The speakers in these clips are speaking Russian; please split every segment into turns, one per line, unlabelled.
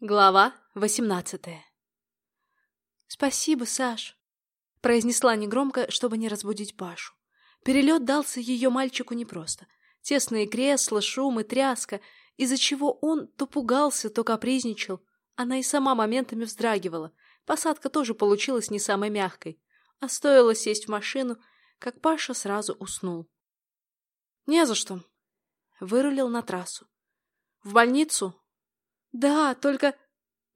Глава восемнадцатая «Спасибо, Саш», — произнесла негромко, чтобы не разбудить Пашу. Перелет дался ее мальчику непросто. Тесные кресла, шум и тряска, из-за чего он то пугался, то капризничал. Она и сама моментами вздрагивала. Посадка тоже получилась не самой мягкой. А стоило сесть в машину, как Паша сразу уснул. «Не за что», — вырулил на трассу. «В больницу?» «Да, только...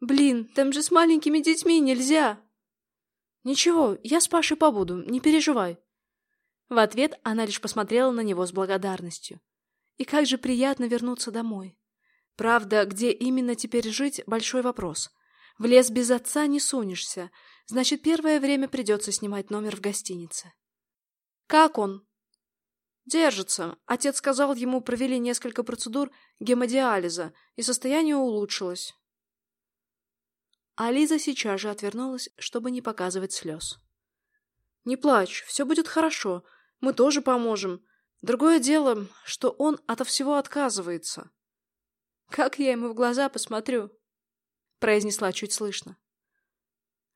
Блин, там же с маленькими детьми нельзя!» «Ничего, я с Пашей побуду, не переживай». В ответ она лишь посмотрела на него с благодарностью. И как же приятно вернуться домой. Правда, где именно теперь жить – большой вопрос. В лес без отца не сунешься, значит, первое время придется снимать номер в гостинице. «Как он?» «Держится. Отец сказал, ему провели несколько процедур гемодиализа, и состояние улучшилось». А Лиза сейчас же отвернулась, чтобы не показывать слез. «Не плачь, все будет хорошо. Мы тоже поможем. Другое дело, что он ото всего отказывается». «Как я ему в глаза посмотрю?» — произнесла чуть слышно.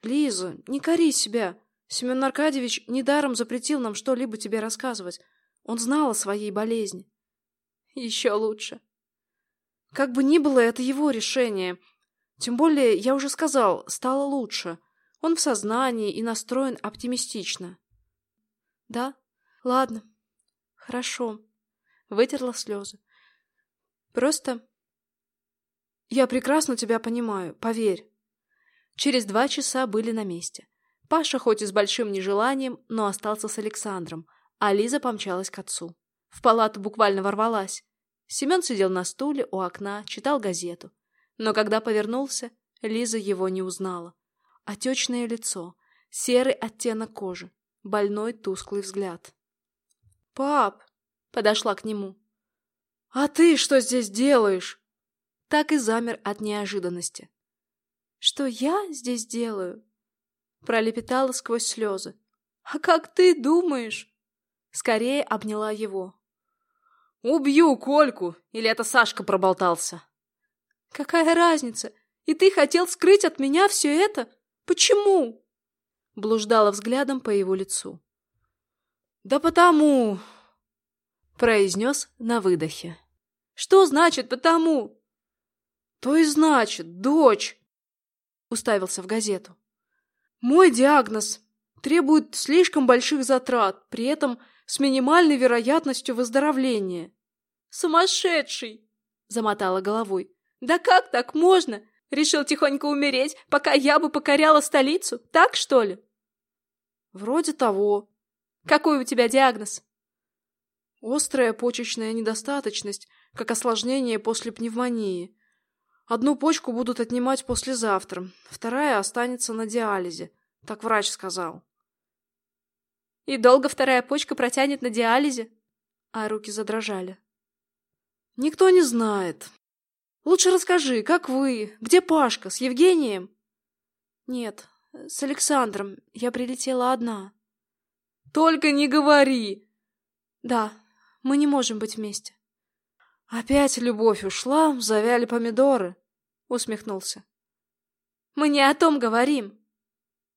«Лиза, не кори себя. Семен Аркадьевич недаром запретил нам что-либо тебе рассказывать. Он знал о своей болезни». «Еще лучше». «Как бы ни было, это его решение. Тем более, я уже сказал, стало лучше. Он в сознании и настроен оптимистично». «Да? Ладно. Хорошо». Вытерла слезы. «Просто я прекрасно тебя понимаю, поверь. Через два часа были на месте. Паша хоть и с большим нежеланием, но остался с Александром, а Лиза помчалась к отцу. В палату буквально ворвалась. Семен сидел на стуле у окна, читал газету. Но когда повернулся, Лиза его не узнала. Отечное лицо, серый оттенок кожи, больной тусклый взгляд. «Пап!» — подошла к нему. «А ты что здесь делаешь?» так и замер от неожиданности. «Что я здесь делаю?» Пролепетала сквозь слезы. «А как ты думаешь?» Скорее обняла его. «Убью Кольку! Или это Сашка проболтался?» «Какая разница? И ты хотел скрыть от меня все это? Почему?» Блуждала взглядом по его лицу. «Да потому...» произнес на выдохе. «Что значит «потому»? То и значит, дочь, уставился в газету. Мой диагноз требует слишком больших затрат, при этом с минимальной вероятностью выздоровления. Сумасшедший, замотала головой. Да как так можно? Решил тихонько умереть, пока я бы покоряла столицу? Так, что ли? Вроде того. Какой у тебя диагноз? Острая почечная недостаточность, как осложнение после пневмонии. Одну почку будут отнимать послезавтра, вторая останется на диализе. Так врач сказал. И долго вторая почка протянет на диализе? А руки задрожали. Никто не знает. Лучше расскажи, как вы? Где Пашка? С Евгением? Нет, с Александром. Я прилетела одна. Только не говори! Да, мы не можем быть вместе. Опять любовь ушла, завяли помидоры усмехнулся. Мы не о том говорим.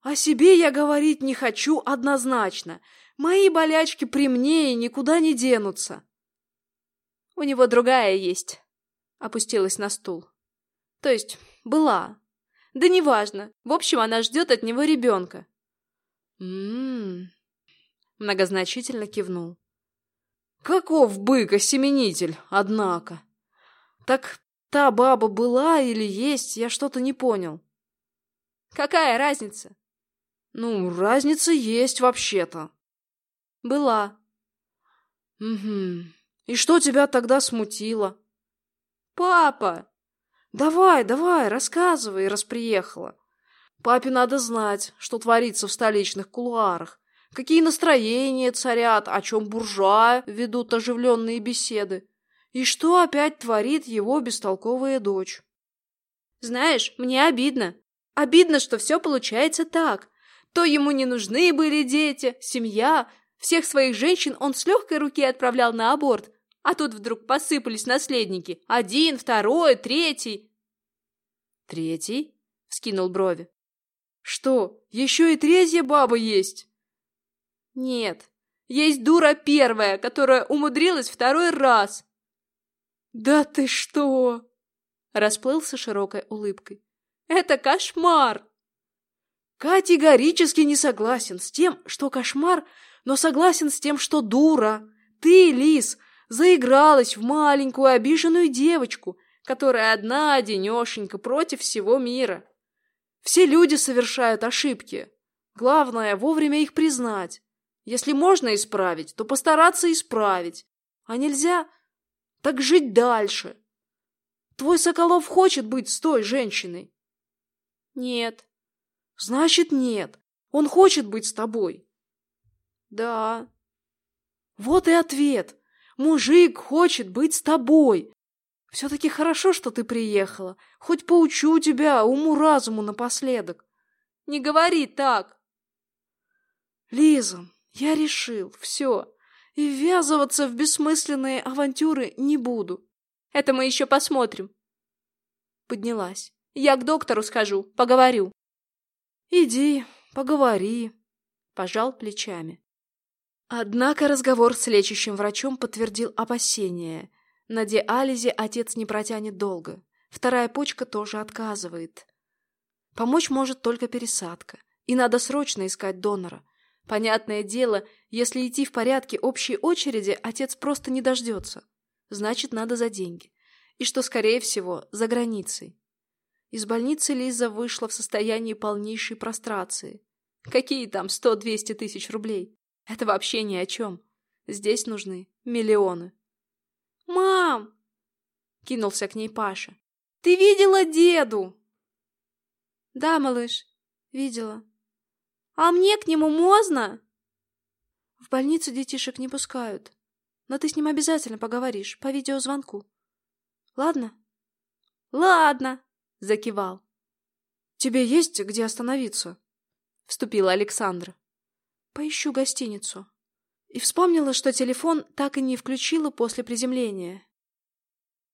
О себе я говорить не хочу однозначно. Мои болячки при мне и никуда не денутся. У него другая есть. Опустилась на стул. То есть, была. Да неважно. В общем, она ждет от него ребенка. М-м-м. Многозначительно кивнул. Каков бык-осеменитель, однако. Так Та баба была или есть, я что-то не понял. Какая разница? Ну, разница есть вообще-то. Была. Угу. И что тебя тогда смутило? Папа! Давай, давай, рассказывай, раз приехала. Папе надо знать, что творится в столичных кулуарах. Какие настроения царят, о чем буржуа ведут оживленные беседы. И что опять творит его бестолковая дочь? Знаешь, мне обидно. Обидно, что все получается так. То ему не нужны были дети, семья. Всех своих женщин он с легкой руки отправлял на аборт. А тут вдруг посыпались наследники. Один, второй, третий. Третий? Скинул брови. Что, еще и третья баба есть? Нет, есть дура первая, которая умудрилась второй раз. Да ты что? Расплылся широкой улыбкой. Это кошмар! Категорически не согласен с тем, что кошмар, но согласен с тем, что дура. Ты, Лис, заигралась в маленькую обиженную девочку, которая одна одинешенька против всего мира. Все люди совершают ошибки. Главное, вовремя их признать. Если можно исправить, то постараться исправить. А нельзя, так жить дальше. Твой Соколов хочет быть с той женщиной? Нет. Значит, нет. Он хочет быть с тобой. Да. Вот и ответ. Мужик хочет быть с тобой. Все-таки хорошо, что ты приехала. Хоть поучу тебя уму-разуму напоследок. Не говори так. Лиза, я решил, все. И ввязываться в бессмысленные авантюры не буду. Это мы еще посмотрим. Поднялась. Я к доктору схожу, поговорю. Иди, поговори. Пожал плечами. Однако разговор с лечащим врачом подтвердил опасения. На диализе отец не протянет долго. Вторая почка тоже отказывает. Помочь может только пересадка. И надо срочно искать донора. Понятное дело, если идти в порядке общей очереди, отец просто не дождется. Значит, надо за деньги. И что, скорее всего, за границей. Из больницы Лиза вышла в состоянии полнейшей прострации. Какие там сто-двести тысяч рублей? Это вообще ни о чем. Здесь нужны миллионы. «Мам!» — кинулся к ней Паша. «Ты видела деду?» «Да, малыш, видела». «А мне к нему можно?» «В больницу детишек не пускают, но ты с ним обязательно поговоришь по видеозвонку. Ладно?» «Ладно!» — закивал. «Тебе есть где остановиться?» — вступила Александра. Поищу гостиницу. И вспомнила, что телефон так и не включила после приземления.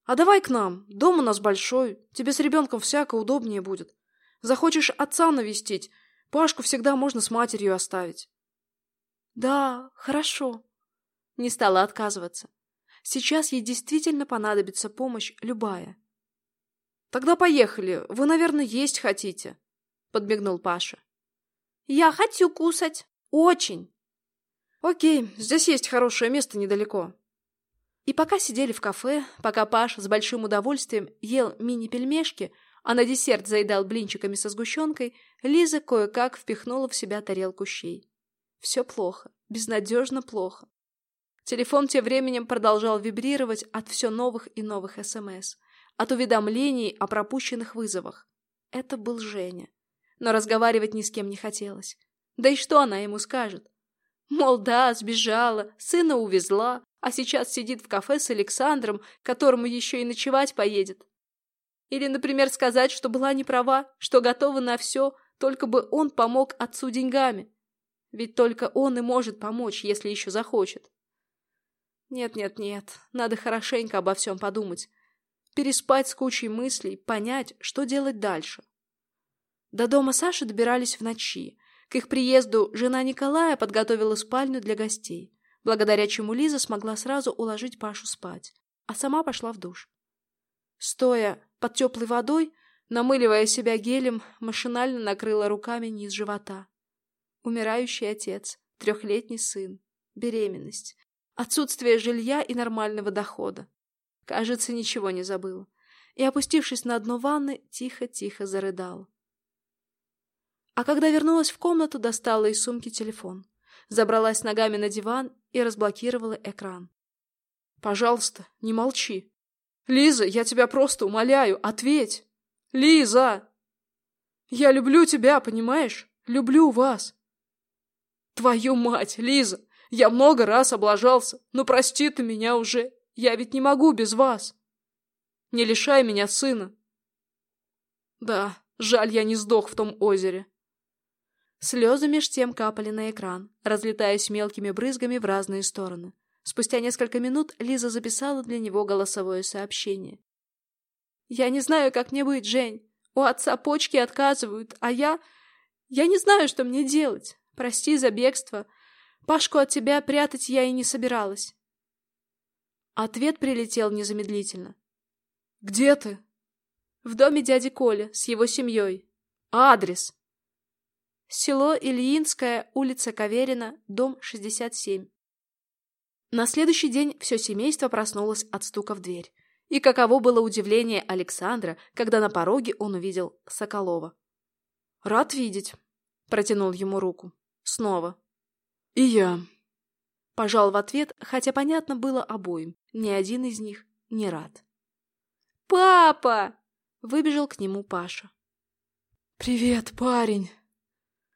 А давай к нам. Дом у нас большой. Тебе с ребенком всяко удобнее будет. Захочешь отца навестить, Пашку всегда можно с матерью оставить. Да, хорошо. Не стала отказываться. Сейчас ей действительно понадобится помощь любая. Тогда поехали. Вы, наверное, есть хотите, подмигнул Паша. Я хочу кусать. Очень. Окей, здесь есть хорошее место недалеко. И пока сидели в кафе, пока Паша с большим удовольствием ел мини-пельмешки, а на десерт заедал блинчиками со сгущенкой, Лиза кое-как впихнула в себя тарелку щей. Все плохо, безнадежно плохо. Телефон тем временем продолжал вибрировать от все новых и новых СМС, от уведомлений о пропущенных вызовах. Это был Женя. Но разговаривать ни с кем не хотелось. Да и что она ему скажет? Мол, да, сбежала, сына увезла, а сейчас сидит в кафе с Александром, которому еще и ночевать поедет. Или, например, сказать, что была не права, что готова на все, только бы он помог отцу деньгами. Ведь только он и может помочь, если еще захочет. Нет-нет-нет, надо хорошенько обо всем подумать. Переспать с кучей мыслей, понять, что делать дальше. До дома Саши добирались в ночи, к их приезду жена Николая подготовила спальню для гостей, благодаря чему Лиза смогла сразу уложить Пашу спать, а сама пошла в душ. Стоя под теплой водой, намыливая себя гелем, машинально накрыла руками низ живота. Умирающий отец, трехлетний сын, беременность, отсутствие жилья и нормального дохода. Кажется, ничего не забыла. И, опустившись на дно ванны, тихо-тихо зарыдала. А когда вернулась в комнату, достала из сумки телефон. Забралась ногами на диван и разблокировала экран. «Пожалуйста, не молчи. Лиза, я тебя просто умоляю, ответь! Лиза! Я люблю тебя, понимаешь? Люблю вас!» «Твою мать, Лиза! Я много раз облажался, но прости ты меня уже. Я ведь не могу без вас. Не лишай меня сына. Да, жаль, я не сдох в том озере. Слезы меж тем капали на экран, разлетаясь мелкими брызгами в разные стороны. Спустя несколько минут Лиза записала для него голосовое сообщение. «Я не знаю, как мне быть, Жень. У отца почки отказывают, а я... Я не знаю, что мне делать. Прости за бегство. Пашку от тебя прятать я и не собиралась. Ответ прилетел незамедлительно. «Где ты?» «В доме дяди Коля, с его семьей. Адрес?» Село Ильинское, улица Каверина, дом 67. На следующий день все семейство проснулось от стука в дверь. И каково было удивление Александра, когда на пороге он увидел Соколова. «Рад видеть», — протянул ему руку. Снова. «И я», — пожал в ответ, хотя понятно было обоим. Ни один из них не рад. «Папа!» — выбежал к нему Паша. «Привет, парень!»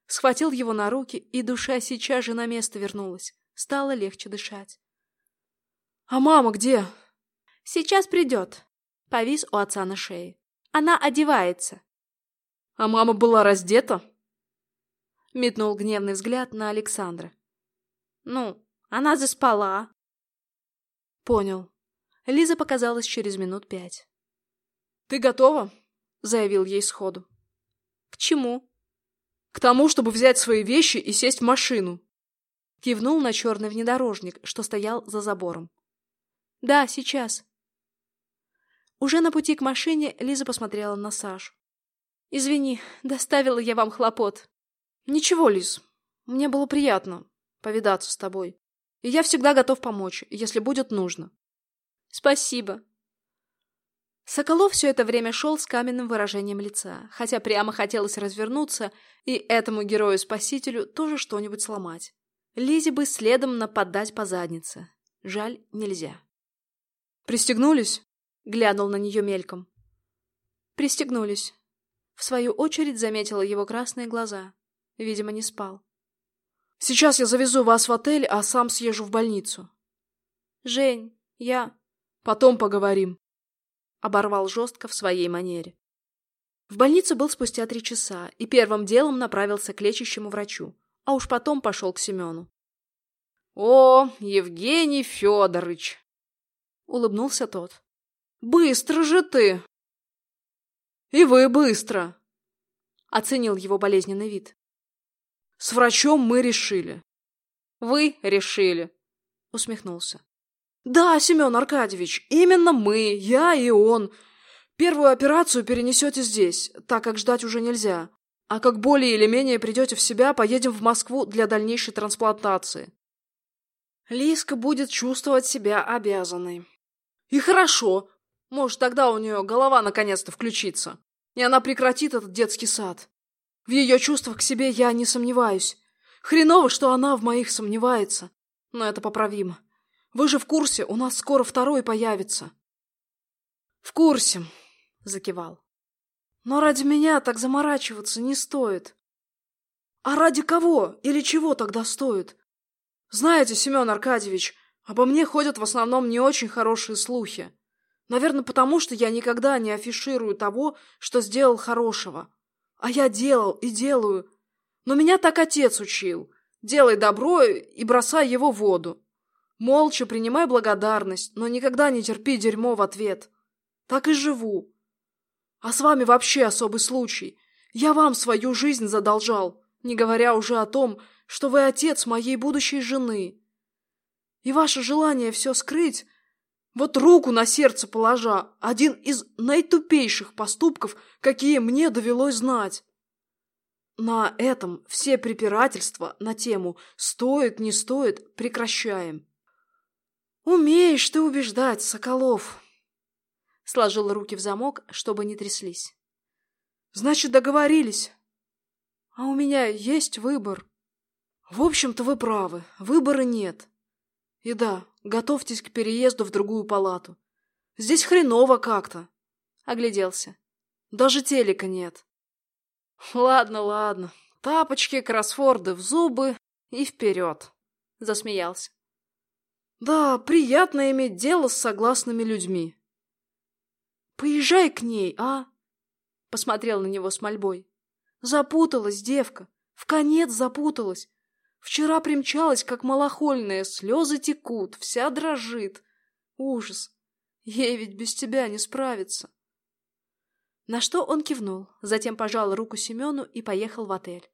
Схватил его на руки, и душа сейчас же на место вернулась. Стало легче дышать. «А мама где?» «Сейчас придет». Повис у отца на шее. «Она одевается».
«А мама была раздета?»
Метнул гневный взгляд на Александра. «Ну, она заспала». «Понял». Лиза показалась через минут пять.
«Ты готова?»
— заявил ей сходу. «К чему?»
«К тому, чтобы взять свои вещи и сесть в машину».
Кивнул на черный внедорожник, что стоял за забором. «Да, сейчас». Уже на пути к машине Лиза посмотрела на Сашу. «Извини, доставила я вам хлопот».
«Ничего, Лиз, мне было приятно повидаться с тобой. И я всегда готов помочь, если будет нужно».
«Спасибо», Соколов все это время шел с каменным выражением лица, хотя прямо хотелось развернуться и этому герою-спасителю тоже что-нибудь сломать. Лизе бы следом нападать по заднице. Жаль, нельзя.
«Пристегнулись?»
— глянул на нее мельком. «Пристегнулись». В свою очередь заметила его красные глаза. Видимо, не спал.
«Сейчас я завезу вас в отель, а сам съезжу в больницу».
«Жень, я...»
«Потом поговорим»
оборвал жестко в своей манере. В больнице был спустя три часа и первым делом направился к лечащему врачу, а уж потом пошел к Семену.
— О, Евгений Федорович! — улыбнулся тот. — Быстро же ты!
— И вы быстро!
— оценил его болезненный вид.
— С врачом мы решили.
— Вы решили!
— усмехнулся.
Да, Семен Аркадьевич, именно мы, я и он. Первую операцию перенесете здесь, так как ждать уже нельзя. А как более или менее придете в себя, поедем в Москву для дальнейшей трансплантации. Лиска будет чувствовать себя обязанной. И хорошо. Может, тогда у нее голова наконец-то включится. И она прекратит этот детский сад. В ее чувствах к себе я не сомневаюсь. Хреново, что она в моих сомневается. Но это поправимо. Вы же в курсе, у нас скоро второй появится. В курсе, закивал. Но ради меня так заморачиваться не стоит. А ради кого или чего тогда стоит? Знаете, Семен Аркадьевич, обо мне ходят в основном не очень хорошие слухи. Наверное, потому что я никогда не афиширую того, что сделал хорошего. А я делал и делаю. Но меня так отец учил. Делай добро и бросай его в воду. Молча принимай благодарность, но никогда не терпи дерьмо в ответ. Так и живу. А с вами вообще особый случай. Я вам свою жизнь задолжал, не говоря уже о том, что вы отец моей будущей жены. И ваше желание все скрыть, вот руку на сердце положа, один из наитупейших поступков, какие мне довелось знать. На этом все препирательства на тему «стоит, не стоит» прекращаем. «Умеешь ты убеждать, Соколов!» Сложил руки в замок, чтобы не тряслись. «Значит, договорились. А у меня есть выбор. В общем-то, вы правы, выбора нет. И да, готовьтесь к переезду в другую палату. Здесь хреново как-то». Огляделся. «Даже телека нет». «Ладно, ладно. Тапочки, кроссворды в зубы и вперед!» Засмеялся. Да, приятно иметь дело с согласными людьми. Поезжай к ней, а? Посмотрел на него с мольбой. Запуталась девка, в конец запуталась. Вчера примчалась, как малохольная, слезы текут, вся дрожит. Ужас. Ей ведь без тебя не справиться.
На что он кивнул, затем пожал руку Семену и поехал в отель.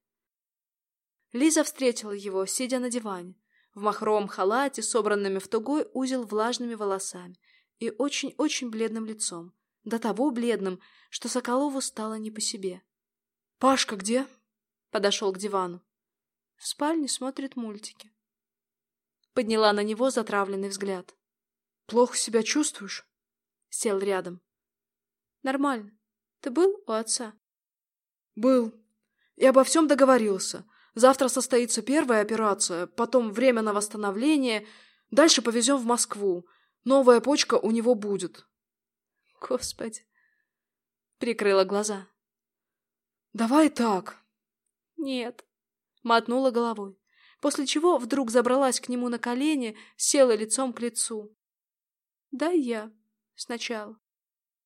Лиза встретила его, сидя на диване, в махровом халате, собранными в тугой узел влажными волосами и очень-очень бледным лицом, до того бледным, что Соколову стало не по себе.
«Пашка где?»
Подошел к дивану. В спальне смотрит мультики. Подняла на него затравленный взгляд.
«Плохо себя чувствуешь?»
Сел рядом. «Нормально. Ты был у отца?»
«Был. И обо всем договорился. Завтра состоится первая операция, потом время на восстановление. Дальше повезем в Москву. Новая почка у него будет».
«Господи!» Прикрыла глаза.
«Давай так».
«Нет». Мотнула головой, после чего вдруг забралась к нему на колени, села лицом к лицу. «Дай я сначала».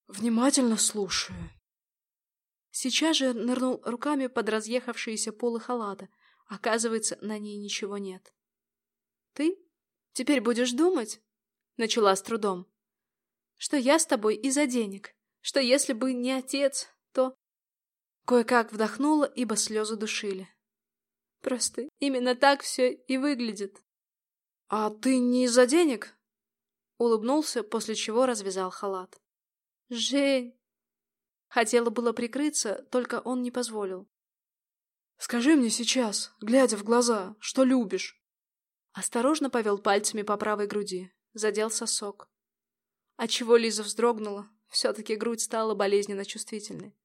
«Внимательно слушаю».
Сейчас же нырнул руками под разъехавшиеся полы халата. Оказывается, на ней ничего нет. «Ты теперь будешь думать?» Начала с трудом. «Что я с тобой из-за денег. Что если бы не отец, то...» Кое-как вдохнула, ибо слезы душили. Просто именно так все и выглядит.
«А ты не из-за денег?»
Улыбнулся, после чего развязал халат. «Жень!» Хотела было прикрыться, только он не позволил.
«Скажи мне сейчас, глядя в глаза, что любишь?»
Осторожно повел пальцами по правой груди, задел сосок. Отчего Лиза вздрогнула, все-таки грудь стала болезненно чувствительной.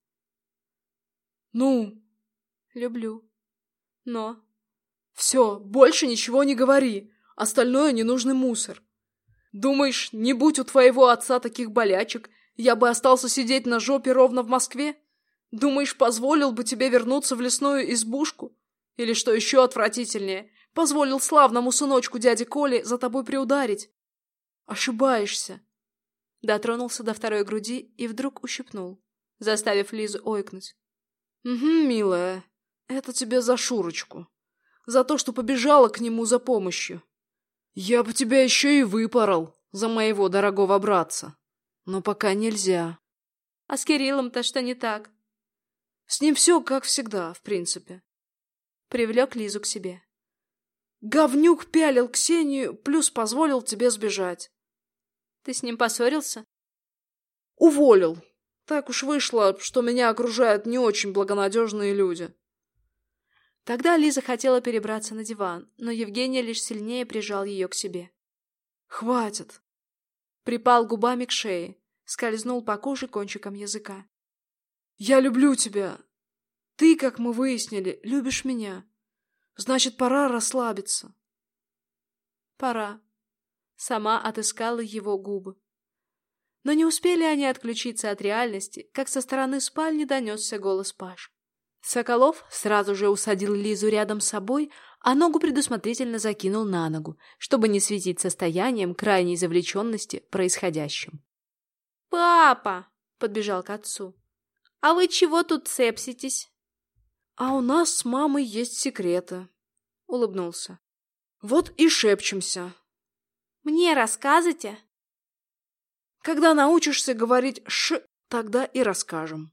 «Ну?»
«Люблю. Но...»
«Все, больше ничего не говори. Остальное ненужный мусор. Думаешь, не будь у твоего отца таких болячек, я бы остался сидеть на жопе ровно в Москве? Думаешь, позволил бы тебе вернуться в лесную избушку? Или, что еще отвратительнее, позволил славному сыночку дяди Коли за тобой приударить? Ошибаешься.
Дотронулся до второй груди и вдруг ущипнул, заставив Лизу ойкнуть.
«Угу, милая, это тебе за Шурочку. За то, что побежала к нему за помощью. Я бы тебя еще и выпорол за моего дорогого братца. Но пока нельзя.
А с Кириллом-то что не так?
С ним все как всегда, в принципе.
Привлек Лизу к себе.
Говнюк пялил Ксению, плюс позволил тебе сбежать.
Ты с ним поссорился?
Уволил. Так уж вышло, что меня окружают не очень благонадежные люди.
Тогда Лиза хотела перебраться на диван, но Евгений лишь сильнее прижал ее к себе.
«Хватит!»
Припал губами к шее, скользнул по коже кончиком языка.
«Я люблю тебя. Ты, как мы выяснили, любишь меня. Значит, пора расслабиться».
«Пора». Сама отыскала его губы. Но не успели они отключиться от реальности, как со стороны спальни донесся голос Паш. Соколов сразу же усадил Лизу рядом с собой, а ногу предусмотрительно закинул на ногу, чтобы не светить состоянием крайней завлеченности происходящим. «Папа!» — подбежал к отцу. «А вы чего тут цепситесь?»
«А у нас с мамой есть секреты», — улыбнулся. «Вот и шепчемся».
«Мне рассказывайте?»
«Когда научишься говорить «ш», тогда и расскажем».